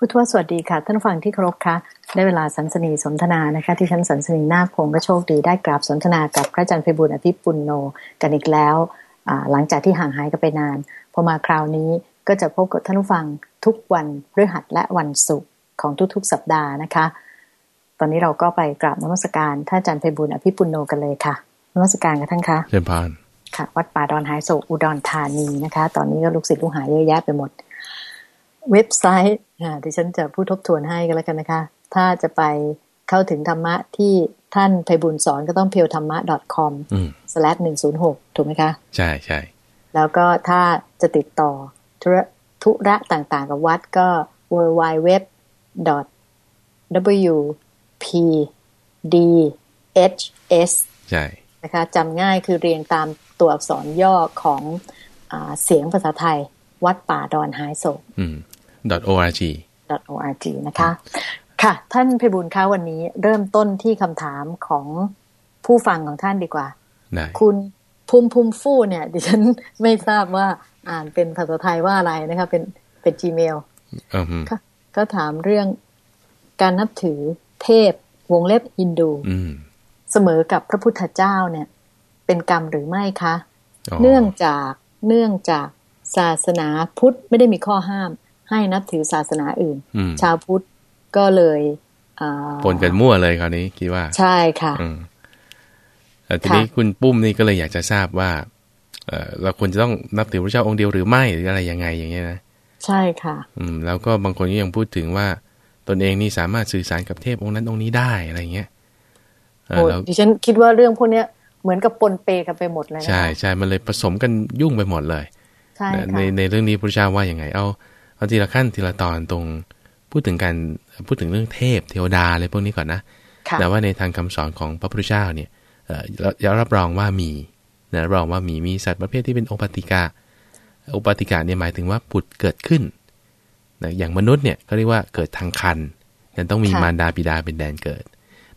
พุทธวสวัสดีค่ะ ท่านฟังที่เคารพค่ะ ได้เวลาสันสนีสนทนานะคะ ที่ฉันสันสนีนาคพงก็โชคดีได้กราบสนทนากับพระอาจารย์ไพบุญอภิปุลโนกันอีกแล้ว หลังจากที่ห่างหายกันไปนาน พอมาคราวนี้ก็จะพบกับท่านฟังทุกวันพฤหัสและวันศุกร์ของทุกๆสัปดาห์นะคะ ตอนนี้เราก็ไปกราบนมัสการท่านอาจารย์ไพบุญอภิปุลโนกันเลยค่ะนมัสการกับท่านคะเชิญพานค่ะ วัดป่าดอนหายโศกอุดรธานีนะคะ ตอนนี้ก็ลูกศิษย์ลูกหาเยอะแยะไปหมด เว็บไซต์ที่ฉันจะพูดทบทวนให้กันแล้วกันนะคะ ถ้าจะไปเข้าถึงธรรมะที่ท่านไพบุญสอนก็ต้องเพียวธรรมะ .com slash หนึ่งศูนย์หกถูกไหมคะ ใช่ใช่แล้วก็ถ้าจะติดต่อธุระธุระต่างๆ กับวัดก็ w w w w p d h s ใช่นะคะจำง่ายคือเรียงตามตัวอักษรย่อของอเสียงภาษาไทย วัดป่าดอนหายโศก .org .org นะคะ ค่ะ ท่านเพบุญคะวันนี้เริ่มต้นที่คำถามของผู้ฟังของท่านดีกว่า คุณภูมิภูมิฟู่เนี่ย ดิฉันไม่ทราบว่าอ่านเป็นภาษาไทยว่าอะไรนะคะเป็นเป็น Gmail ค่ะก็ถามเรื่องการนับถือเทพวงเล็บฮินดูเสมอกับพระพุทธเจ้าเนี่ย เป็นกรรมหรือไม่คะ เนื่องจากเนื่องจากศาสนาพุทธไม่ได้มีข้อห้าม ให้นับถือศาสนาอื่น ชาวพุทธก็เลยปนกันมั่วเลยคราวนี้คิดว่า ใช่ค่ะทีนี้คุณปุ้มนี่ก็เลยอยากจะทราบว่าเราควรจะต้องนับถือพระเจ้าองค์เดียวหรือไม่หรืออะไรยังไงอย่างเงี้ยนะใช่ค่ะ อืม แล้วก็บางคนก็ยังพูดถึงว่าตนเองนี่สามารถสื่อสารกับเทพองค์นั้นองค์นี้ได้อะไรเงี้ยโอ้ดิฉันคิดว่าเรื่องพวกเนี้ยเหมือนกับปนเปกันไปหมดเลยใช่ใช่มันเลยผสมกันยุ่งไปหมดเลยใช่ในในเรื่องนี้พระเจ้าว่าอย่างไง เอา เอาทีละขั้นทีละตอนตรงพูดถึงการพูดถึงเรื่องเทพเทวดาอะไรพวกนี้ก่อนนะแต่ว่าในทางคำสอนของพระพุทธเจ้าเนี่ยเรารับรองว่ามีนะรับรองว่ามีมีสัตว์ประเภทที่เป็นโอปติกาโอปติกาเนี่ยหมายถึงว่าผุดเกิดขึ้นนะอย่างมนุษย์เนี่ยก็เรียกว่าเกิดทางคันแต่ต้องมีมารดาบิดาเป็นแดนเกิด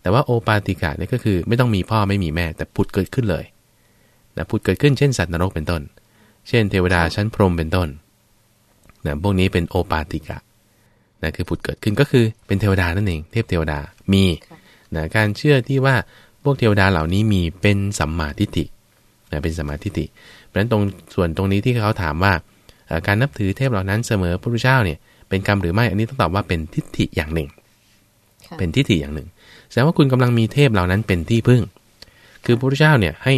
แต่ว่าโอปาติกาเนี่ยก็คือไม่ต้องมีพ่อไม่มีแม่ แต่ผุดเกิดขึ้นเลยนะผุดเกิดขึ้นเช่นสัตว์นรกเป็นต้น เช่นเทวดาชั้นพรหมเป็นต้น นะพวกนี้เป็นโอปาติกะนะคือผุดเกิดขึ้นก็คือเป็นเทวดานั่นเอง เทพเทวดามีนะการเชื่อที่ว่าพวกเทวดาเหล่านี้มีเป็นสัมมาทิฏฐินะเป็นสัมมาทิฏฐิเพราะฉะนั้นตรงส่วนตรงนี้ที่เขาถามว่าการนับถือเทพเหล่านั้นเสมอพระพุทธเจ้าเนี่ยเป็นกรรมหรือไม่อันนี้ต้องตอบว่าเป็นทิฏฐิอย่างหนึ่ง เป็นทิฏฐิอย่างหนึ่งแสดงว่าคุณกำลังมีเทพเหล่านั้นเป็นที่พึ่ง คือพระพุทธเจ้าเนี่ยให้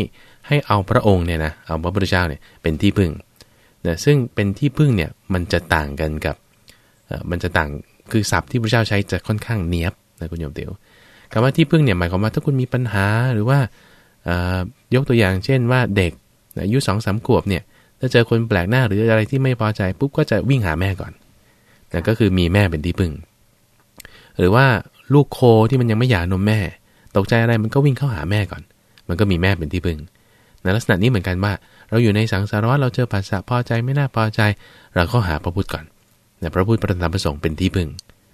ให้เอาพระองค์เนี่ยนะเอาพระพุทธเจ้าเนี่ยเป็นที่พึ่ง นะซึ่งเป็นที่พึ่งเนี่ยมันจะต่างกันกับมันจะต่างคือศัพท์ที่พระเจ้าใช้จะค่อนข้างเนียบนะคุณโยมเตียวคำว่าที่พึ่งเนี่ยหมายความว่าถ้าคุณมีปัญหาหรือว่ายกตัวอย่างเช่นว่าเด็กอายุสองสามขวบเนี่ยถ้าเจอคนแปลกหน้าหรืออะไรที่ไม่พอใจปุ๊บก็จะวิ่งหาแม่ก่อนแต่ก็คือมีแม่เป็นที่พึ่ง หรือว่าลูกโคที่มันยังไม่หย่านมแม่ ตกใจอะไรมันก็วิ่งเข้าหาแม่ก่อน มันก็มีแม่เป็นที่พึ่งในลักษณะนี้เหมือนกันว่า เราอยู่ในสังสารวัฏเราเจอปัสสะพอใจไม่น่าพอใจ เราก็หาพระพุทธก่อนแต่พระพุทธประธรรมประสงค์เป็นที่พึ่ง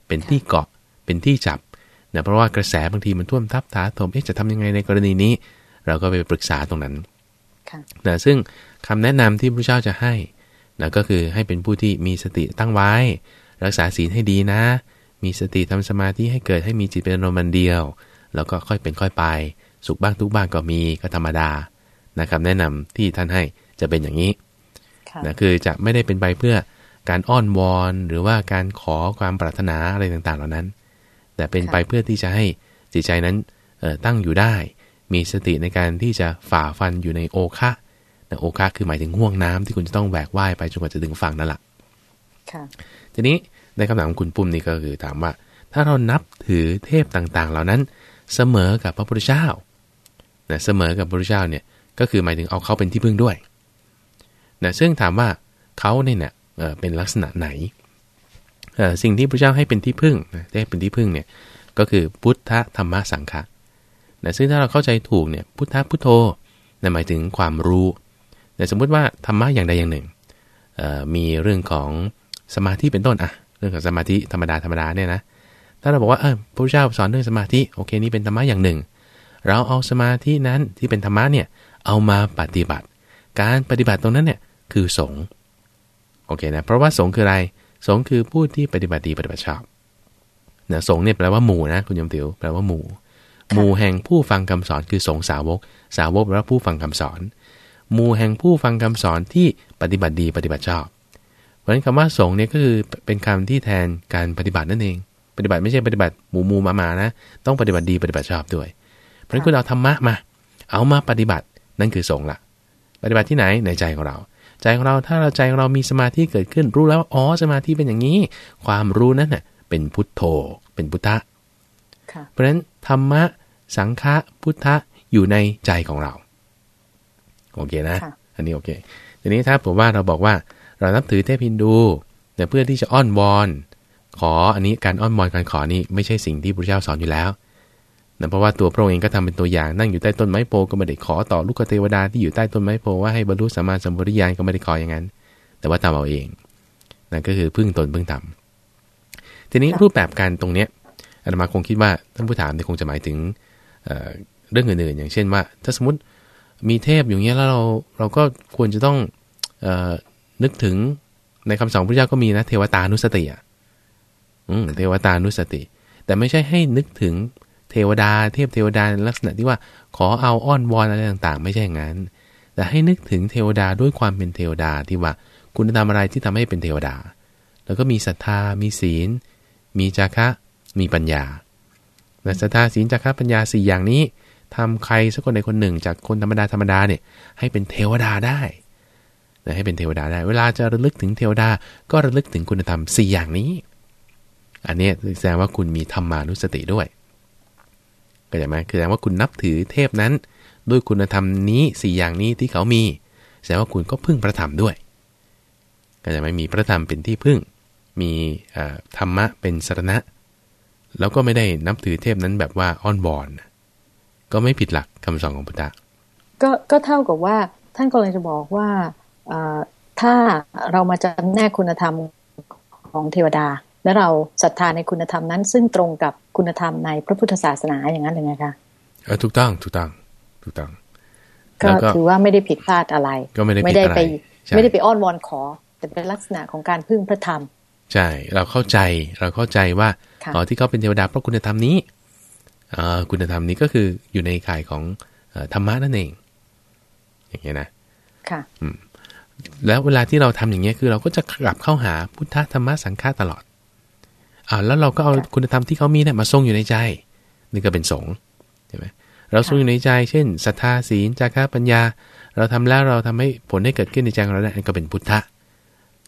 เป็นที่เกาะเป็นที่จับนะเพราะว่ากระแสบางทีมันท่วมทับถาถมเอ๊ะจะทำยังไงในกรณีนี้ เราก็ไปปรึกษาตรงนั้นนะซึ่งคำแนะนำที่พระเจ้าจะให้นะก็คือให้เป็นผู้ที่มีสติตั้งไว้ รักษาศีลให้ดีนะ มีสติทำสมาธิให้เกิดให้มีจิตเป็นอารมณ์เดียว แล้วก็ค่อยเป็นค่อยไป สุขบ้างทุกบ้างก็มีก็ธรรมดา นะครับแนะนำที่ท่านให้จะเป็นอย่างนี้นะคือจะไม่ได้เป็นไปเพื่อการอ้อนวอนหรือว่าการขอความปรารถนาอะไรต่างๆ เหล่านั้น แต่เป็นไปเพื่อที่จะให้จิตใจนั้นตั้งอยู่ได้ มีสติในการที่จะฝ่าฟันอยู่ในโอคะโอคะคือหมายถึงห่วงน้ำที่คุณจะต้องแบกว่ายไปจนกว่าจะถึงฝั่งนั่นแหละทีนี้ในคำถามของคุณปุ้มนี่ก็คือถามว่า ถ้าเรานับถือเทพต่างๆ เหล่านั้น เสมอกับพระพุทธเจ้านะเสมอกับพระพุทธเจ้าเนี่ย ก็คือหมายถึงเอาเขาเป็นที่พึ่งด้วยนะซึ่งถามว่าเขาเนี่ยเเป็นลักษณะไหน สิ่งที่พระเจ้าให้เป็นที่พึ่งได้เป็นที่พึ่งเนี่ยก็คือพุทธธรรมสังฆะนะซึ่งถ้าเราเข้าใจถูกเนี่ยพุทธพุทโธนะหมายถึงความรู้แต่สมมุติว่าธรรมะอย่างใดอย่างหนึ่ง มีเรื่องของสมาธิเป็นต้นอะเรื่องของสมาธิธรรมดาธรรมดาเนี่ยนะถ้าเราบอกว่าเออพระเจ้าสอนเรื่องสมาธิโอเคนี่เป็นธรรมะอย่างหนึ่ง เราเอาสมาธินั้นที่เป็นธรรมะเนี่ย เอามาปฏิบัติ การปฏิบัติตรงนั้นเนี่ยคือสงฆ์โอเคนะเพราะว่าสงฆ์คืออะไร สงคือผู้ที่ปฏิบัติดีปฏิบัติชอบนะสงเนี่ยแปลว่าหมู่นะคุณยมติวแปลว่าหมู่ หมู่แห่งผู้ฟังคำสอนคือสงสาวก สาวกแปลว่าผู้ฟังคำสอน หมู่แห่งผู้ฟังคำสอนที่ปฏิบัติดีปฏิบัติชอบ เพราะฉะนั้นคำว่าสงเนี่ยก็คือเป็นคำที่แทนการปฏิบัตินั่นเอง ปฏิบัติไม่ใช่ปฏิบัติหมู่มูมามานะ ต้องปฏิบัติดีปฏิบัติชอบด้วย เพราะฉะนั้นคุณเอาธรรมะมา เอามาปฏิบัติ นั่นคือสงละปฏิบัติที่ไหนในใจของเรา ใจของเราถ้าเราใจของเรามีสมาธิเกิดขึ้นรู้แล้วอ๋อสมาธิเป็นอย่างนี้ ความรู้นั้นเน่ะเป็นพุทโธ เป็นพุทธะเพราะฉะนั้นธรรมะสังฆะพุทธะอยู่ในใจของเราโอเคนะ อันนี้โอเคทีนี้ถ้าผมว่าเราบอกว่าเรานับถือเทพฮินดูแต่เพื่อที่จะอ้อนวอน ขออันนี้การอ้อนวอนการขอนี่ไม่ใช่สิ่งที่พระเจ้าสอนอยู่แล้ว นะเพราะว่าตัวพระองค์เองก็ทำเป็นตัวอย่างนั่งอยู่ใต้ต้นไม้โพก็ไม่ได้ขอต่อลูกเทวดาที่อยู่ใต้ต้นไม้โพว่าให้บรรลุสัมมาสัมปวิญาณก็ไม่ได้ขออย่างนั้น แต่ว่าทำเอาเองนั่นก็คือพึ่งตนพึ่งทำทีนี้รูปแบบการตรงเนี้ยอาตมาคงคิดว่าท่านผู้ถามเนี่ยคงจะหมายถึงเรื่องอื่นๆ อย่างเช่นว่า ถ้าสมมติมีเทพอย่างเงี้ยแล้วเราเราก็ควรจะต้องอนึกถึงในคำสอนพระเจ้าก็มีนะเทวตานุสติอะเทวตานุสติ แต่ไม่ใช่ให้นึกถึง เทวดาเทพเทวดาในลักษณะที่ว่าขอเอาอ้อนวอนอะไรต่างๆ ไม่ใช่อย่างนั้น แต่ให้นึกถึงเทวดาด้วยความเป็นเทวดาที่ว่า คุณธรรมอะไรที่ทำให้เป็นเทวดา แล้วก็มีศรัทธา มีศีล มีจาคะ มีปัญญาแต่ศรัทธาศีลจาคะปัญญาสี่อย่างนี้ทำใครสักคนใดคนหนึ่ง จากคนธรรมดาธรรมดาเนี่ยให้เป็นเทวดาได้ให้เป็นเทวดาได้ เวลาจะระลึกถึงเทวดา ก็ระลึกถึงคุณธรรม 4 อย่างนี้ อันนี้แสดงว่าคุณมีธรรมานุสติด้วย ก็จะมาคือแสดงว่าคุณนับถือเทพนั้น ด้วยคุณธรรมนี้สี่อย่างนี้ที่เขามี แสดงว่าคุณก็พึ่งพระธรรมด้วย ก็จะไม่มีพระธรรมเป็นที่พึ่ง มีธรรมะเป็นสรณะ แล้วก็ไม่ได้นับถือเทพนั้นแบบว่าอ้อนบอน ก็ไม่ผิดหลักคำสอนของพุทธะก็ก็เท่ากับว่าท่านกำลังจะบอกว่าถ้าเรามาจำแนกคุณธรรมของเทวดา และเราศรัทธาในคุณธรรมนั้น ซึ่งตรงกับคุณธรรมในพระพุทธศาสนาอย่างนั้นเลยไงคะเออถูกต้องถูกต้องถูกต้องก็ถือว่าไม่ได้ผิดพลาดอะไร ก็ไม่ได้ไม่ได้ไปไม่ได้ไปอ้อนวอนขอ แต่เป็นลักษณะของการพึ่งพระธรรมใช่เราเข้าใจเราเข้าใจว่าอ๋อที่เขาเป็นเทวดาเพราะคุณธรรมนี้อ่าคุณธรรมนี้ก็คืออยู่ในข่ายของธรรมะนั่นเอง อย่างเงี้ยนะค่ะอืมแล้วเวลาที่เราทำอย่างเงี้ยคือเราก็จะกลับเข้าหาพุทธธรรมะสังฆาตลอด อ่าแล้วเราก็เอาคุณธรรมที่เขามีเนี่ยมาทรงอยู่ในใจนี่ก็เป็นสงฆ์ใช่ไหมเราทรงอยู่ในใจเช่นศรัทธาศีลจาระปัญญา เราทำแล้วเราทำให้ผลให้เกิดขึ้นในใจของเราได้ก็เป็นพุทธะ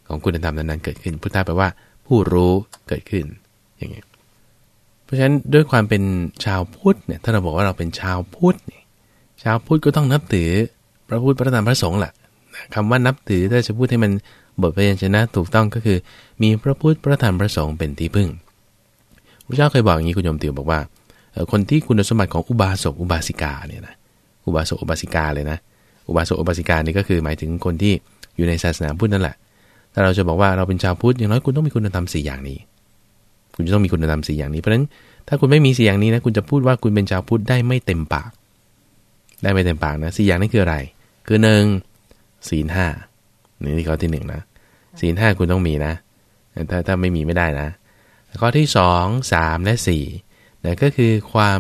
ของคุณธรรมนั้นๆเกิดขึ้น พุทธะแปลว่า ผู้รู้เกิดขึ้นอย่างเงี้ยเพราะฉะนั้นด้วยความเป็นชาวพุทธเนี่ยถ้าเราบอกว่าเราเป็นชาวพุทธเนี่ยชาวพุทธก็ต้องนับถือพระพุทธพระธรรมพระสงฆ์แหละคำว่านับถือถ้าจะพูดให้มันบทพยัญชนะถูกต้องก็คือ มีพระพุทธพระธรรมพระสงฆ์เป็นที่พึ่งพระเจ้าเคยบอกอย่างนี้คุณโยมติวบอกว่า คนที่คุณสมบัติของอุบาสกอุบาสิกาเนี่ยนะอุบาสกอุบาสิกาเลยนะ อุบาสกอุบาสิกานี่ก็คือหมายถึงคนที่อยู่ในศาสนาพุทธนั่นแหละถ้าเราจะบอกว่าเราเป็นชาวพุทธอย่างน้อยคุณต้องมีคุณธรรมสี่อย่างนี้ คุณจะต้องมีคุณธรรมสี่อย่างนี้เพราะฉะนั้นถ้าคุณไม่มีสี่อย่างนี้นะคุณจะพูดว่าคุณเป็นชาวพุทธได้ไม่เต็มปาก ได้ไม่เต็มปากนะสี่อย่างนี้คืออะไร คือหนึ่งศีลห้า นี่ข้อที่หนึ่งนะศีลห้าคุณต้องมีนะ ถ้าถ้าไม่มีไม่ได้นะ ข้อที่สองสามและสี่นั่นก็คือความ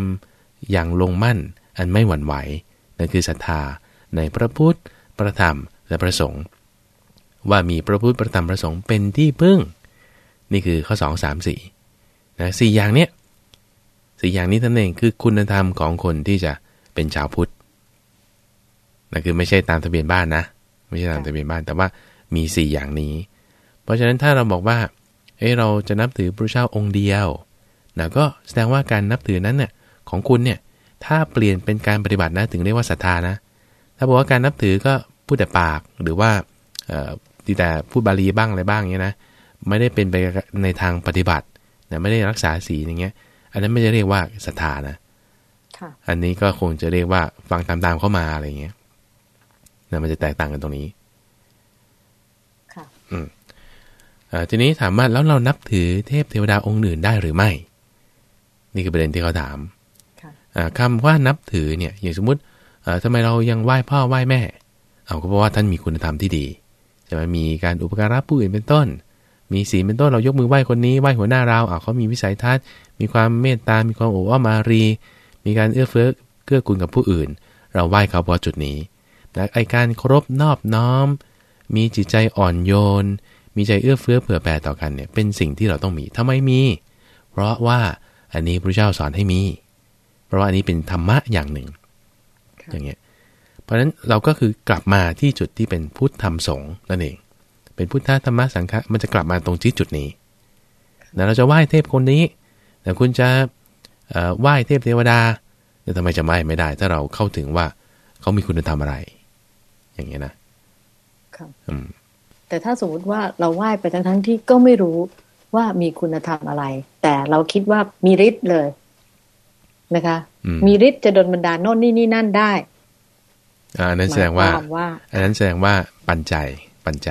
อย่างลงมั่นอันไม่หวั่นไหวนั่นคือศรัทธาในพระพุทธพระธรรมและพระสงฆ์ว่ามีพระพุทธพระธรรมพระสงฆ์เป็นที่พึ่ง นี่คือข้อสองสามสี่นะสี่อย่างเนี้ยสี่อย่างนี้ท่านเองคือคุณธรรมของคนที่จะเป็นชาวพุทธนั่นคือไม่ใช่ตามทะเบียนบ้านนะ ไม่ใช่ตามทะเบียนบ้าน แต่ว่ามี 4 อย่างนี้ เพราะฉะนั้นถ้าเราบอกว่า เอ้เราจะนับถือพระเจ้าองค์เดียวนะก็แสดงว่าการนับถือนั้นเนี่ยของคุณเนี่ย ถ้าเปลี่ยนเป็นการปฏิบัตินะถึงเรียกว่าศรัทธานะ ถ้าบอกว่าการนับถือก็พูดแต่ปากหรือว่าดีแต่พูดบาลีบ้างอะไรบ้างเงี้ยนะ ไม่ได้เป็นไปในทางปฏิบัตินะไม่ได้รักษาศีลอย่างเงี้ย อันนั้นไม่จะเรียกว่าศรัทธานะ อันนี้ก็คงจะเรียกว่าฟังตามๆเข้ามาอะไรเงี้ย นะมันจะแตกต่างกันตรงนี้ ค่ะ อืมทีนี้ถามว่าแล้วเรานับถือเทพเทวดาองค์อื่นได้หรือไม่ นี่คือประเด็นที่เขาถามคำว่านับถือเนี่ยอย่างสมมุติทำไมเรายังไหว้พ่อไหว้แม่ เอาก็เพราะว่าท่านมีคุณธรรมที่ดีจะมามีการอุปการะผู้อื่นเป็นต้น มีศีลเป็นต้นเรายกมือไหว้คนนี้ไหว้หัวหน้าเราอ่าเขามีวิสัยทัศน์ มีความเมตตา มีความโอ้อ้อมอารี มีการเอื้อเฟื้อเกื้อกูลกับผู้อื่น เราไหว้เขาเพราะจุดนี้ และไอการเคารพนอบน้อม มีจิตใจอ่อนโยน มีใจเอื้อเฟื้อเผื่อแผ่ต่อกันเนี่ยเป็นสิ่งที่เราต้องมีทำไมมี เพราะว่าอันนี้พระเจ้าสอนให้มี เพราะว่าอันนี้เป็นธรรมะอย่างหนึ่ง อย่างเงี้ยเพราะฉะนั้นเราก็คือกลับมาที่จุดที่เป็นพุทธธรรมสงฆ์นั่นเอง เป็นพุทธธรรมะสังฆะมันจะกลับมาตรงที่จุดนี้แต่เราจะไหว้เทพคนนี้แต่คุณจะไหว้เทพเทวดาแต่ทำไมจะไหว้ไม่ได้ ถ้าเราเข้าถึงว่าเขามีคุณธรรมอะไร อย่างเงี้ยนะครับแต่ถ้าสมมติว่าเราไหว้ไปทั้งทั้งที่ก็ไม่รู้ว่ามีคุณธรรมอะไร แต่เราคิดว่ามีฤทธิ์เลยนะคะ มีฤทธิ์จะดลบันดาลโน่นนี่นี่นั่นได้อันนั้นแสดงว่าอันนั้นแสดงว่าปัญใจปัญใจ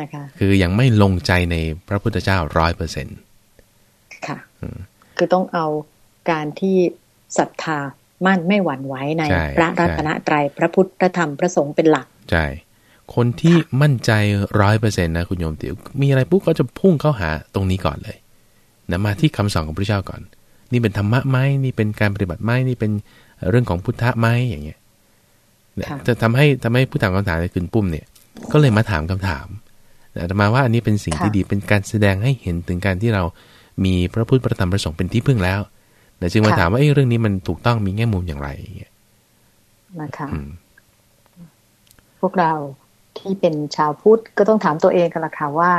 นะคะคือยังไม่ลงใจในพระพุทธเจ้าร้อยเปอร์เซ็นต์ค่ะคือต้องเอาการที่ศรัทธา มั่นไม่หวั่นไหวในพระรัตนตรัยพระพุทธธรรมพระสงฆ์เป็นหลักใช่คนที่มั่นใจร้อยเปอร์เซ็นต์นะคุณโยมติ๋วมีอะไรปุ๊บก็จะพุ่งเข้าหาตรงนี้ก่อนเลยนะมาที่คำสอนของพระเจ้าก่อน นี่เป็นธรรมะไหมนี่เป็นการปฏิบัติไหมนี่เป็นเรื่องของพุทธะไหมอย่างเงี้ยจะทำให้ทำให้ผู้ถามคำถามในคืนปุ้มเนี่ย ก็เลยมาถามคำถามแต่มาว่าอันนี้เป็นสิ่งที่ดีเป็นการแสดงให้เห็นถึงการที่เรามีพระพุทธประธรรมประสงค์เป็นที่พึ่งแล้ว แต่จึงมาถามว่าเรื่องนี้มันถูกต้องมีแง่มุมอย่างไรอย่างเงี้ยนะคะพวกเราที่เป็นชาวพุทธก็ต้องถามตัวเองกันละค่ะว่า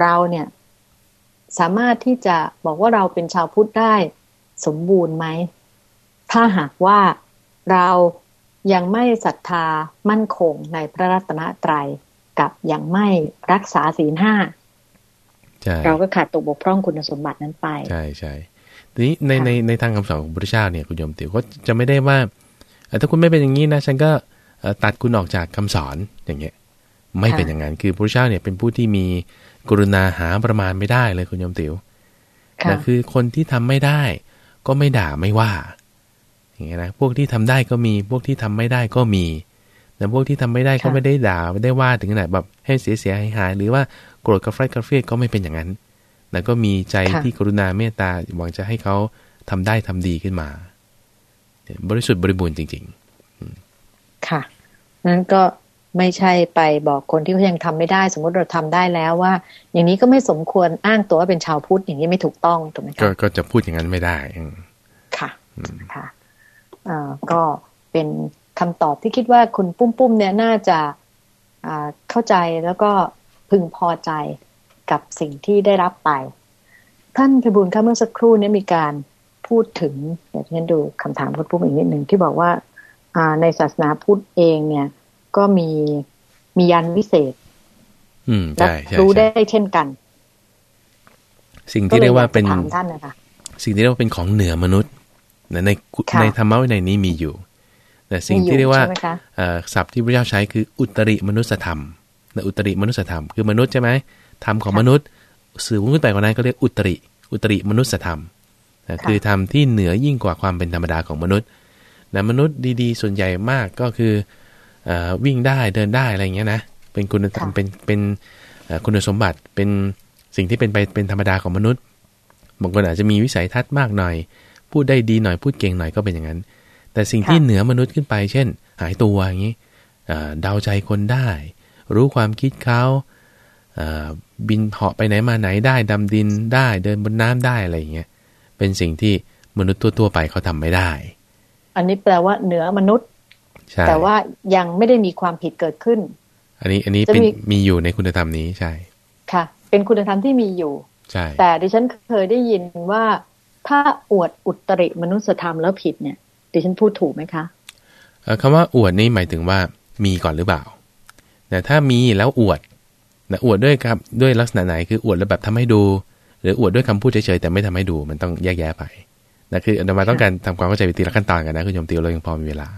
เราเนี่ย สามารถที่จะบอกว่าเราเป็นชาวพุทธได้สมบูรณ์ไหม ถ้าหากว่าเรายังไม่ศรัทธามั่นคงในพระรัตนตรัยกับยังไม่รักษาศีลห้าเราก็ขาดตกบกพร่องคุณสมบัตินั้นไป ใช่ใช่ ทีนี้ในในในทางคำสอนของพระเจ้าเนี่ยคุณโยมติ๋วก็จะไม่ได้ว่าถ้าคุณไม่เป็นอย่างนี้นะฉันก็ตัดคุณออกจากคำสอนอย่างเงี้ยไม่เป็นอย่างนั้นคือพระเจ้าเนี่ยเป็นผู้ที่มีกรุณาหาประมาณไม่ได้เลยคุณโยมติ๋วแต่คือคนที่ทำไม่ได้ ก็ไม่ด่าไม่ว่าอย่างเงี้ยนะพวกที่ทำได้ก็มีพวกที่ทำไม่ได้ก็มีแต่พวกที่ทำไม่ได้ก็ไม่ได้ด่าไม่ได้ว่าถึงขนาดแบบให้เสียเสียหายหายหรือว่าโกรธกระไฟกระเฟียก็ไม่เป็นอย่างนั้น แล้วก็มีใจที่กรุณาเมตตาหวังจะให้เขาทำได้ทำดีขึ้นมา บริสุทธิ์บริบูรณ์จริง ๆ ค่ะนั้นก็ไม่ใช่ไปบอกคนที่เขายังทำไม่ได้ สมมติเราทำได้แล้วว่า อย่างนี้ก็ไม่สมควรอ้างตัวว่าเป็นชาวพุทธอย่างนี้ไม่ถูกต้องถูกไหมคะก็จะพูดอย่างนั้นไม่ได้ค่ะค่ะอ่าก็เป็นคำตอบที่คิดว่าคุณปุ้มปุ้มเนี่ยน่าจะอ่าเข้าใจแล้วก็พึงพอใจ กับสิ่งที่ได้รับไป ท่านพิบูลค่ะเมื่อสักครู่นี้มีการพูดถึงเดี๋ยวฉันดูคำถามคุณปุ้มอีกนิดหนึ่งที่บอกว่าในศาสนาพุทธเองเนี่ย ก็มีมียันวิเศษ อืมใช่ใช่รู้ได้เช่นกัน สิ่งที่เรียกว่าเป็นท่านนะคะสิ่งที่เรียกว่าเป็นของเหนือมนุษย์ในในธรรมะวินัยนี้มีอยู่แต่สิ่งที่เรียกว่าศัพท์ที่พระเจ้าใช้คืออุตริมนุสธรรมนอุตริมนุสธรรมคือมนุษย์ใช่ไหม ธรรมของมนุษย์สื่อขึ้นไปกว่านั้นก็เรียกอุตริ อุตริมนุสธรรมคือธรรมที่เหนือยิ่งกว่าความเป็นธรรมดาของมนุษย์แต่มนุษย์ดีๆ ส่วนใหญ่มากก็คือวิ่งได้เดินได้อะไรเงี้ยนะเป็นคุณธรรมเป็นเป็นคุณสมบัติเป็นสิ่งที่เป็นไปเป็นธรรมดาของมนุษย์บางคนอาจจะมีวิสัยทัศน์มากหน่อย พูดได้ดีหน่อยพูดเก่งหน่อยก็เป็นอย่างนั้น แต่สิ่งที่เหนือมนุษย์ขึ้นไป เช่น หายตัวอย่างนี้เดาใจคนได้ รู้ความคิดเขา บินเหาะไปไหนมาไหนได้ดำดินได้เดินบนน้ำได้อะไรอย่างเงี้ยเป็นสิ่งที่มนุษย์ทั่วๆไปเขาทำไม่ได้ อันนี้แปลว่าเหนือมนุษย์แต่ว่ายังไม่ได้มีความผิดเกิดขึ้น อันนี้อันนี้เป็นมีอยู่ในคุณธรรมนี้ใช่ ค่ะ เป็นคุณธรรมที่มีอยู่ใช่แต่ดิฉันเคยได้ยินว่าถ้าอวดอุตริมนุสธรรมแล้วผิดเนี่ย ดิฉันพูดถูกไหมคะคำว่าอวดนี่หมายถึงว่ามีก่อนหรือเปล่าแต่ถ้ามีแล้วอวด นะอวดด้วยครับด้วยลักษณะไหนคืออวดแล้วแบบทำให้ดู หรืออวดด้วยคำพูดเฉยๆแต่ไม่ทำให้ดูมันต้องแยกแยะไปนะคืออาตมาต้องการทำความเข้าใจวิธีละขั้นตอนกันนะคุณโยมติวเรายังพอมีเวลา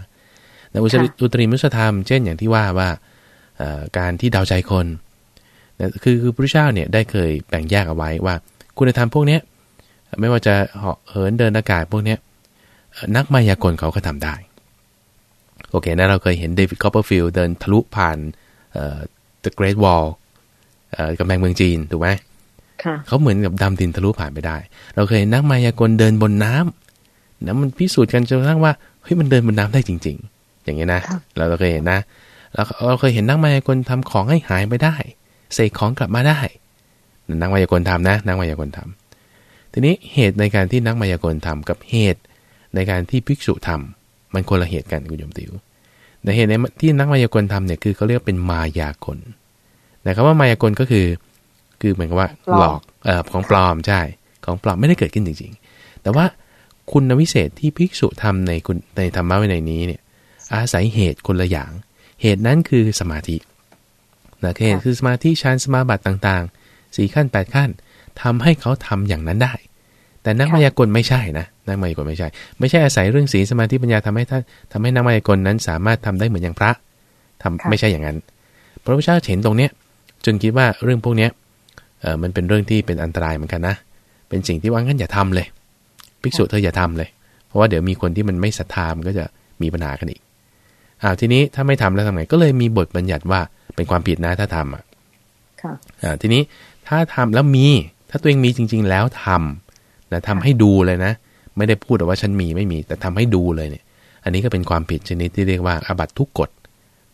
นะอุตริมุสธรรม เช่นอย่างที่ว่าว่าการที่เดาใจคนนะคือคือพระเจ้าเนี่ยได้เคยแบ่งแยกเอาไว้ว่า คุณธรรมพวกเนี้ยไม่ว่าจะเหาะเหินเดินอากาศพวกเนี้ยนักมายากลเขาก็ทำได้ โอเคนะเราเคยเห็นเดวิดคอปเปอร์ฟิลด์เดินทะลุผ่าน The Great Wall กำแพงเมืองจีนถูกไหมเขาเหมือนกับดำดินทะลุผ่านไปได้ เราเคยเห็นนักมายากลเดินบนน้ำนะมันพิสูจน์กันจนกระทั่งว่าเฮ้ยมันเดินบนน้ำได้จริง ๆ อย่างเงี้ยนะเราเราเคยเห็นนะเราเราเคยเห็นนักมายากลทำของให้หายไปได้เสกของกลับมาได้นักมายากลทำนะนักมายากลทำทีนี้เหตุในการที่นักมายากลทำกับเหตุในการที่ภิกษุทำมันคนละเหตุกันคุณโยมติวในเหตุในที่นักมายากลทำเนี่ยคือเขาเรียกเป็นมายากล แต่คำว่ามายากลก็คือ คือเหมือนกับว่าหลอกเอ่อของปลอมใช่ ของปลอมไม่ได้เกิดขึ้นจริง ๆ แต่ว่าคุณวิเศษที่ภิกษุทำในคุณในธรรมะวินัยนี้เนี่ย อาศัยเหตุคนละอย่าง เหตุนั้นคือสมาธินะเหตุคือสมาธิฌานสมาบัติต่างๆสี่ขั้นแปดขั้นทำให้เขาทำอย่างนั้นได้ แต่นักมายากลไม่ใช่นะนักมายากลไม่ใช่ ไม่ใช่อาศัยเรื่องศีลสมาธิปัญญาทำให้ท่านทำให้นักมายากลนั้นสามารถทำได้เหมือนอย่างพระทำไม่ใช่อย่างนั้น พระพุทธเจ้าเห็นตรงเนี้ย จนคิดว่าเรื่องพวกเนี้ยเออมันเป็นเรื่องที่เป็นอันตรายเหมือนกันนะ เป็นสิ่งที่ว่างั้นอย่าทำเลย ภิกษุเธออย่าทำเลย เพราะว่าเดี๋ยวมีคนที่มันไม่ศรัทธามันก็จะมีปัญหากันอีกอ้าวทีนี้ถ้าไม่ทำแล้วทำไงก็เลยมีบทบัญญัติว่าเป็นความผิดนะถ้าทำอะค่ะอ่าทีนี้ถ้าทำแล้วมีถ้าตัวเองมีจริง ๆ แล้วทำนะทำให้ดูเลยนะ ไม่ได้พูดว่าฉันมีไม่มี แต่ทำให้ดูเลยเนี่ย อันนี้ก็เป็นความผิดชนิดที่เรียกว่าอาบัตทุกกฎ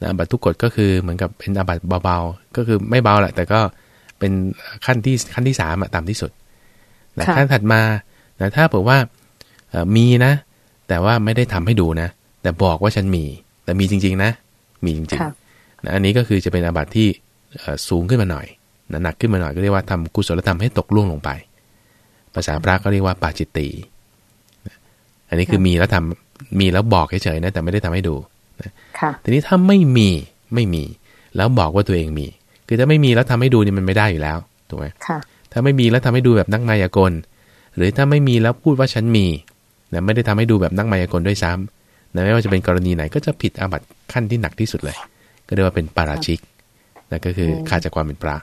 นะอาบัตทุกกฎก็คือเหมือนกับเป็นอาบัตเบาๆ ก็คือไม่เบาแหละแต่ก็เป็นขั้นที่ขั้นที่สามต่ำที่สุดนะขั้นถัดมานะถ้าบอกว่ามีนะ แต่ว่าไม่ได้ทำให้ดูนะ แต่บอกว่าฉันมี แต่มีจริง ๆ นะ มีจริงๆนะอันนี้ก็คือจะเป็นอาบัติที่สูงขึ้นมาหน่อยนะหนักขึ้นมาหน่อยก็เรียกว่าทำกุศลธรรมให้ตกล่วงลงไป ภาษาพระก็เรียกว่าปาจิตตีอันนี้คือมีแล้วทำมีแล้วบอกเฉยๆนะแต่ไม่ได้ทำให้ดู นะทีนี้ถ้าไม่มีไม่มี แล้วบอกว่าตัวเองมี คือถ้าไม่มีแล้วทำให้ดูนี่มันไม่ได้อยู่แล้วถูกไหมถ้าไม่มีแล้วทำให้ดูแบบนักมายากล หรือถ้าไม่มีแล้วพูดว่าฉันมีนะไม่ได้ทำให้ดูแบบนักมายากลด้วยซ้ำนะไม่ว่าจะเป็นกรณีไหนก็จะผิดอาบัติขั้นที่หนักที่สุดเลย ก็เรียกว่าเป็นปาราชิกนะก็คือขาดจากความเป็นพระ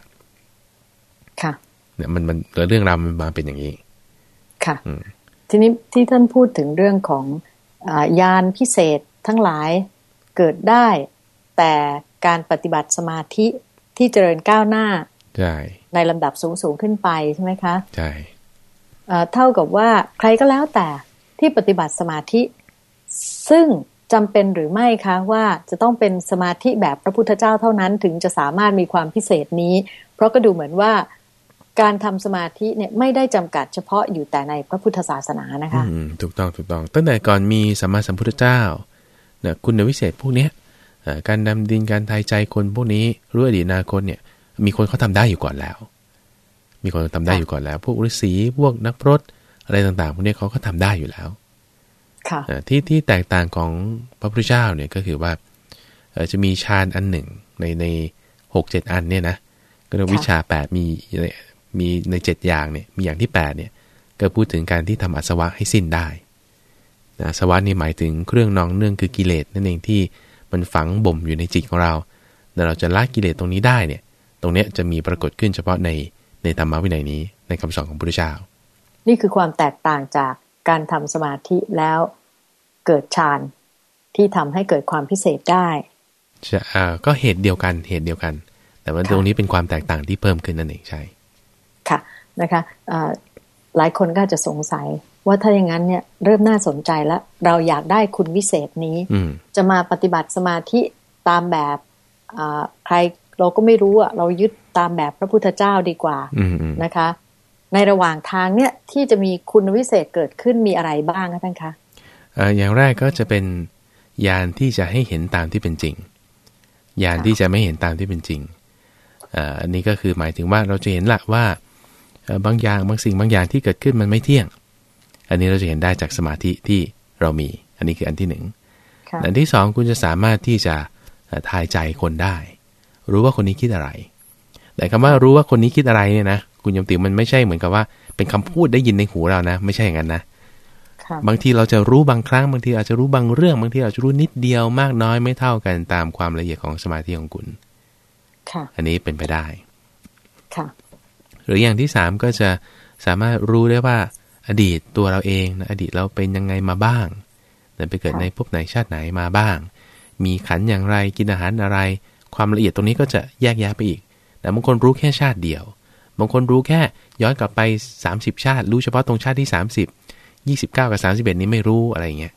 ค่ะเนี่ยมันมันเรื่องราวมันมาเป็นอย่างนี้ ค่ะทีนี้ที่ท่านพูดถึงเรื่องของอยานพิเศษทั้งหลาย เกิดได้ แต่การปฏิบัติสมาธิที่เจริญก้าวหน้าใช่ในลำดับสูงสูงขึ้นไปใช่ไหมคะใช่เท่ากับว่าใครก็แล้วแต่ที่ปฏิบัติสมาธิ ซึ่งจำเป็นหรือไม่คะว่าจะต้องเป็นสมาธิแบบพระพุทธเจ้าเท่านั้นถึงจะสามารถมีความพิเศษนี้ เพราะก็ดูเหมือนว่าการทำสมาธิเนี่ยไม่ได้จำกัดเฉพาะอยู่แต่ในพระพุทธศาสนานะคะอืมถูกต้องถูกต้อง ตั้งแต่ก่อนมีสัมมาสัมพุทธเจ้าเนี่ยคุณวิเศษพวกเนี้ยการดำดินการทายใจคนพวกนี้รู้อดีตนาคตเนี่ย มีคนเขาทาได้อยู่ก่อนแล้ว มีคนทำได้อยู่ก่อนแล้ว พวกฤาษีพวกนักพรตอะไรต่างๆพวกนี้เขาก็ทำได้อยู่แล้วค่ะที่ที่แตกต่างของพระพุทธเจ้าเนี่ยก็คือว่าจะมีฌานอันหนึ่งในในหกเจ็ดอันเนี่ยนะก็เรียกวิชาแปดมีมีในเจ็ดอย่างเนี่ยมีอย่างที่แปดเนี่ยก็พูดถึงการที่ทำอสวะให้สิ้นได้ นะสวะนี่หมายถึงเครื่องนองเนื่องคือกิเลสนั่นเองที่มันฝังบ่มอยู่ในจิตของเราแต่เราจะละกิเลสตรงนี้ได้เนี่ย ตรงเนี้ยจะมีปรากฏขึ้นเฉพาะในในธรรมวินัยนี้ในคำสอนของพระพุทธเจ้า นี่คือความแตกต่างจากการทำสมาธิแล้วเกิดฌานที่ทำให้เกิดความพิเศษได้จะก็เหตุเดียวกันเหตุเดียวกัน แต่ว่าตรงนี้เป็นความแตกต่างที่เพิ่มขึ้นนั่นเองใช่ ค่ะนะคะหลายคนก็จะสงสัย ว่าถ้าอย่างนั้นเนี่ยเริ่มน่าสนใจแล้วเราอยากได้คุณวิเศษนี้ จะมาปฏิบัติสมาธิตามแบบใครเราก็ไม่รู้อะเรายึดตามแบบพระพุทธเจ้าดีกว่านะคะ ในระหว่างทางเนี่ยที่จะมีคุณวิเศษเกิดขึ้นมีอะไรบ้างคะท่านคะอย่างแรกก็จะเป็นยานที่จะให้เห็นตามที่เป็นจริงยานที่จะไม่เห็นตามที่เป็นจริงอันนี้ก็คือหมายถึงว่าเราจะเห็นละว่าบางอย่างบางสิ่งบางอย่างที่เกิดขึ้นมันไม่เที่ยง อันนี้เราจะเห็นได้จากสมาธิที่เรามี อันนี้คืออันที่หนึ่งอันที่สองคุณจะสามารถที่จะทายใจคนได้ รู้ว่าคนนี้คิดอะไร แต่คำว่ารู้ว่าคนนี้คิดอะไรเนี่ยนะคุณยมติมันไม่ใช่เหมือนกับว่า เป็นคำพูดได้ยินในหูเรานะ ไม่ใช่อย่างนั้นนะบางทีเราจะรู้บางครั้งบางทีอาจจะรู้บางเรื่องบางทีอาจจะรู้นิดเดียวมากน้อยไม่เท่ากันตามความละเอียดของสมาธิของคุณอันนี้เป็นไปได้ค่ะหรืออย่างที่สามก็จะสามารถรู้ได้ว่า อดีตตัวเราเองนะอดีตเราเป็นยังไงมาบ้างไปเกิดในภพไหนชาติไหนมาบ้าง มีขันอย่างไรกินอาหารอะไร ความละเอียดตรงนี้ก็จะแยกแยะไปอีก แต่บางคนรู้แค่ชาติเดียว บางคนรู้แค่ย้อนกลับไป 30 ชาติ รู้เฉพาะตรงชาติที่ 30 29 กับ 31 นี้ไม่รู้อะไรเงี้ย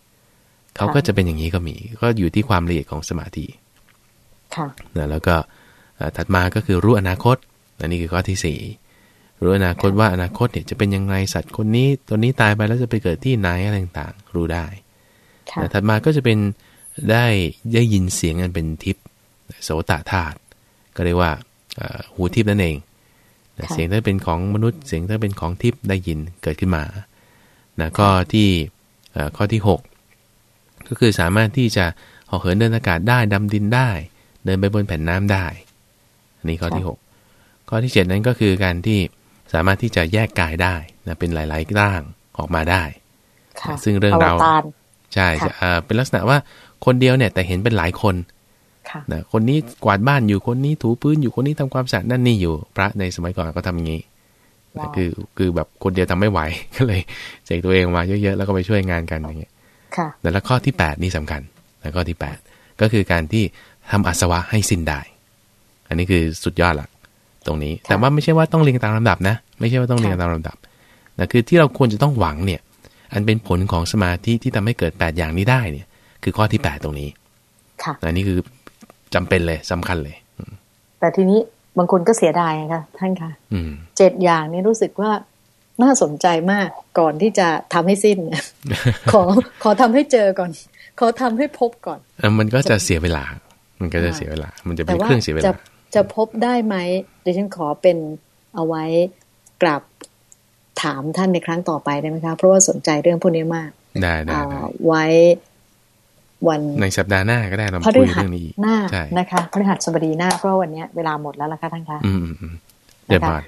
เขาก็จะเป็นอย่างนี้ก็มี ก็อยู่ที่ความละเอียดของสมาธิค่ะนะแล้วก็ถัดมาก็คือรู้อนาคตอันนี้คือข้อที่สี่ รู้อนาคตว่าอนาคตเนี่ยจะเป็นยังไงสัตว์คนนี้ตัวนี้ตายไปแล้วจะไปเกิดที่ไหนอะไรต่างๆ รู้ได้ถัดมาก็จะเป็นได้ได้ยินเสียงกันเป็นทิพย์โสตธาตุก็เรียกว่าหูทิพย์นั่นเอง เสียงถ้าเป็นของมนุษย์เสียงถ้าเป็นของทิพย์ได้ยินเกิดขึ้นมานะข้อที่ข้อที่ 6 ก็คือสามารถที่จะหอเหินเดินอากาศได้ดำดินได้ เดินไปบนแผ่นน้ำได้ อันนี้ข้อที่ 6 ข้อที่ 7 นั้นก็คือการที่ สามารถที่จะแยกกายได้นะเป็นหลายๆร่างออกมาได้ ซึ่งเรื่องเราใช่จะเป็นลักษณะว่าคนเดียวเนี่ยแต่เห็นเป็นหลายคนนะคนนี้กวาดบ้านอยู่คนนี้ถูพื้นอยู่คนนี้ทำความสะอาดนั่นนี่อยู่ พระในสมัยก่อนก็ทำอย่างนี้นะคือคือแบบคนเดียวทำไม่ไหวก็เลยเสกตัวเองมาเยอะๆแล้วก็ไปช่วยงานกันอย่างเงี้ยแต่ละข้อที่แปดนี่สำคัญแล้วข้อที่แปดก็คือการที่ทำอาสวะให้สิ้นได้ อันนี้คือสุดยอดละตรงนี้ แต่ว่าไม่ใช่ว่าต้องเรียงตามลำดับนะ ไม่ใช่ว่าต้องเรียงตามลำดับแต่คือที่เราควรจะต้องหวังเนี่ย อันเป็นผลของสมาธิที่ทำให้เกิดแปดอย่างนี้ได้เนี่ย คือข้อที่แปดตรงนี้ ค่ะอันนี้คือจำเป็นเลยสำคัญเลย แต่ทีนี้บางคนก็เสียดายค่ะท่านคะเจ็ดอย่างนี้รู้สึกว่าน่าสนใจมากก่อนที่จะทำให้สิ้นขอขอทำให้เจอก่อน ขอทำให้พบก่อนมันก็จะเสียเวลา มันก็จะเสียเวลา มันจะเป็นเครื่องเสียเวลาจะจะพบได้ไหมดิฉันขอเป็นเอาไว้ กลับถามท่านในครั้งต่อไปได้ไหมคะ เพราะว่าสนใจเรื่องพวกนี้มาก ได้ได้ไว้วันในสัปดาห์หน้าก็ได้เราคุยเรื่องนี้หน้านะคะพฤหัสบดีหน้าเพราะวันนี้เวลาหมดแล้วล่ะค่ะท่านคะอืมเดี๋ยวผ่าน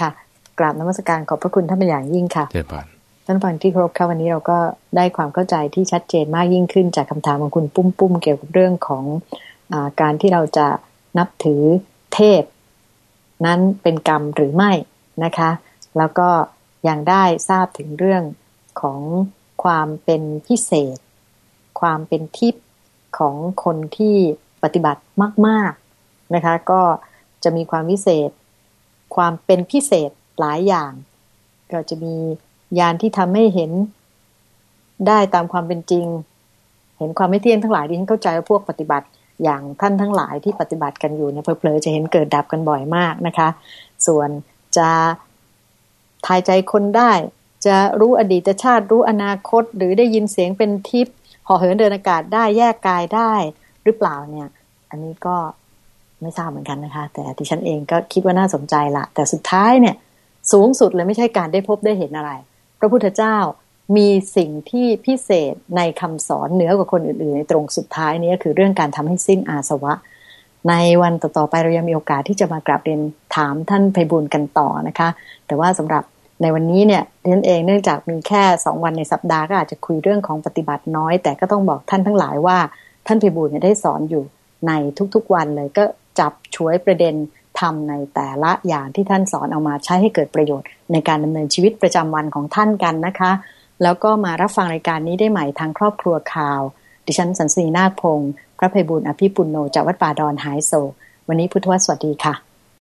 ค่ะ กราบนมัสการขอบพระคุณท่านเป็นอย่างยิ่งค่ะเดี๋ยวผ่านท่านฟังที่ครบค่ะวันนี้เราก็ได้ความเข้าใจที่ชัดเจนมากยิ่งขึ้นจากคำถามของคุณปุ้มปุ้มเกี่ยวกับเรื่องของอการที่เราจะนับถือเทพ นั้นเป็นกรรมหรือไม่ นะคะ แล้วก็ยังได้ทราบถึงเรื่องของความเป็นพิเศษ ความเป็นทิพย์ของคนที่ปฏิบัติมาก ๆนะคะ ก็จะมีความพิเศษ ความเป็นพิเศษหลายอย่าง ก็จะมียานที่ทำให้เห็นได้ตามความเป็นจริง เห็นความไม่เที่ยงทั้งหลายที่ฉันเข้าใจว่าพวกปฏิบัติอย่างท่านทั้งหลายที่ปฏิบัติกันอยู่เนี่ยเพลอๆจะเห็นเกิดดับกันบ่อยมากนะคะ ส่วน จะทายใจคนได้ จะรู้อดีตชาติรู้อนาคต หรือได้ยินเสียงเป็นทิพย์ห่อเหินเดินอากาศได้แยกกายได้หรือเปล่าเนี่ย อันนี้ก็ไม่ทราบเหมือนกันนะคะ แต่ที่ฉันเองก็คิดว่าน่าสนใจละแต่สุดท้ายเนี่ย สูงสุดเลยไม่ใช่การได้พบได้เห็นอะไร พระพุทธเจ้ามีสิ่งที่พิเศษในคำสอนเหนือกว่าคนอื่นๆในตรงสุดท้ายนี้ก็คือเรื่องการทำให้สิ้นอาสวะ ในวันต่อๆไปเรายังมีโอกาสที่จะมากราบเรียนถามท่านไพบุญกันต่อนะคะ แต่ว่าสำหรับในวันนี้เนี่ยเรียนเองเนื่องจากมีแค่สองวันในสัปดาห์ก็อาจจะคุยเรื่องของปฏิบัติน้อย แต่ก็ต้องบอกท่านทั้งหลายว่าท่านพิบูลเนี่ยได้สอนอยู่ในทุกๆวันเลยก็จับช่วยประเด็นทำในแต่ละอย่างที่ท่านสอนเอามาใช้ให้เกิดประโยชน์ ในการดำเนินชีวิตประจำวันของท่านกันนะคะ แล้วก็มารับฟังรายการนี้ได้ใหม่ทางครอบครัวข่าว ดิฉันสันสีนาคพงศ์ พระเพบุญอภิปุณโนจากวัดป่าดอนหายโศวันนี้พุทธวสวัสดีค่ะ